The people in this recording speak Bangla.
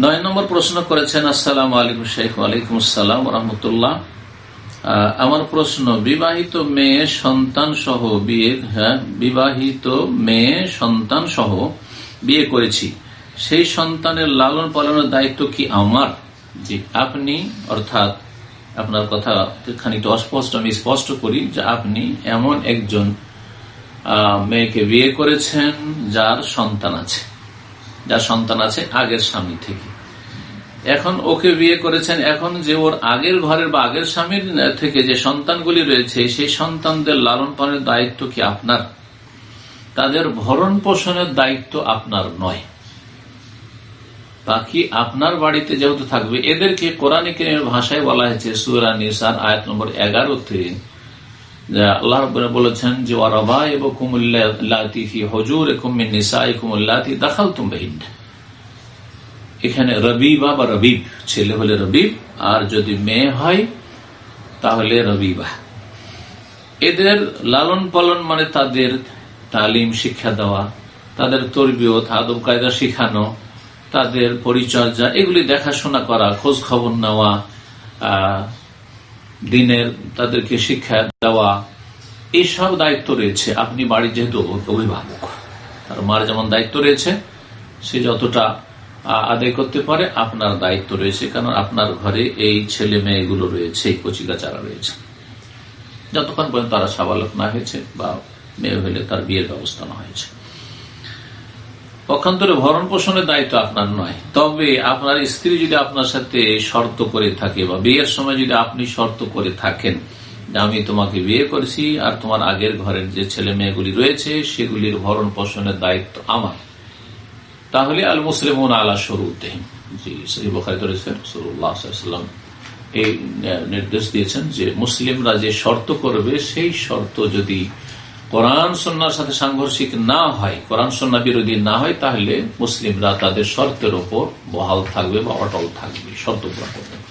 নয় নম্বর প্রশ্ন করেছেন, আসসালাম আলাইকুম শেখ ওয়ালাইকুম আসসালাম রহমতুল্লাহ। আমার প্রশ্ন, বিবাহিত মেয়ে, সন্তান সহ বিয়ে হ্যাঁ বিবাহিত মেয়ে, সন্তান সহ বিয়ে করেছি। সেই সন্তানের লালন পালনের দায়িত্ব কি আমার? যে আপনি, অর্থাৎ আপনার কথা খানিকটা অস্পষ্ট, আমি স্পষ্ট করি যে আপনি এমন একজন মেয়েকে বিয়ে করেছেন যার সন্তান আছে। যার সন্তান আছে আগের স্বামী থেকে। এখন ওকে বিয়ে করেছেন এখন যে ওর আগের ঘরের বা আগের স্বামীর থেকে যে সন্তানগুলি রয়েছে, সেই সন্তানদের লালন পালনের দায়িত্ব কি আপনার? তাদের ভরণ পোষণের দায়িত্ব আপনার নয়। বাকি আপনার বাড়িতে যেহেতু থাকবে, এদেরকে কোরআনিক ভাষায় বলা হয়েছে, সুরা নিসার আয়াত নম্বর এগারোতে এখানে রবিবা বা রবিব, ছেলে হলে রবিব, আর যদি মেয়ে হয়, তাহলে রবিবা। এদের লালন পালন মানে তাদের তালিম, শিক্ষা দেওয়া, তাদের তরবিয়ত, আদব, কায়দা শিখানো, তাদের পরিচর্যা, এগুলি দেখাশোনা করা খোঁজ খবর নেওয়া দিনের তাদেরকে শিক্ষা দেওয়া এইসব দায়িত্ব রয়েছে। আপনি বাড়ির যেহেতু অভিভাবক আর মার যেমন দায়িত্ব রয়েছে, সে যতটা আদায় করতে পারে, আপনার দায়িত্ব রয়েছে, কারণ আপনার ঘরে এই ছেলে মেয়েগুলো রয়েছে, এই কচিকাচারা রয়েছে। যতক্ষণ পর্যন্ত তারা সাবালক না হয়েছে বা মেয়ে হলে তার বিয়ের ব্যবস্থা না হয়েছে। পক্ষান্তরে ভরণ পোষণের দায়িত্ব আপনার নয়। তবে আপনার স্ত্রী যদি আপনার সাথে শর্ত করে থাকে বা বিয়ের সময় যদি আপনি শর্ত করে থাকেন আমি তোমাকে বিয়ে করেছি আর তোমার আগের ঘরের যে ছেলে মেয়েগুলি রয়েছে, সেগুলির ভরণ পোষণের দায়িত্ব আমার। তাহলে আল মুসলিম আলা সরুতে এই নির্দেশ দিয়েছেন যে মুসলিমরা যে শর্ত করবে, সেই শর্ত যদি কোরআন সন্ন্যার সাথে সাংঘর্ষিক না হয়, কোরআন সন্না বিরোধী না হয়, তাহলে মুসলিমরা তাদের শর্তের ওপর বহাল থাকবে বা অটল থাকবে, শর্ত পূরণ করবে।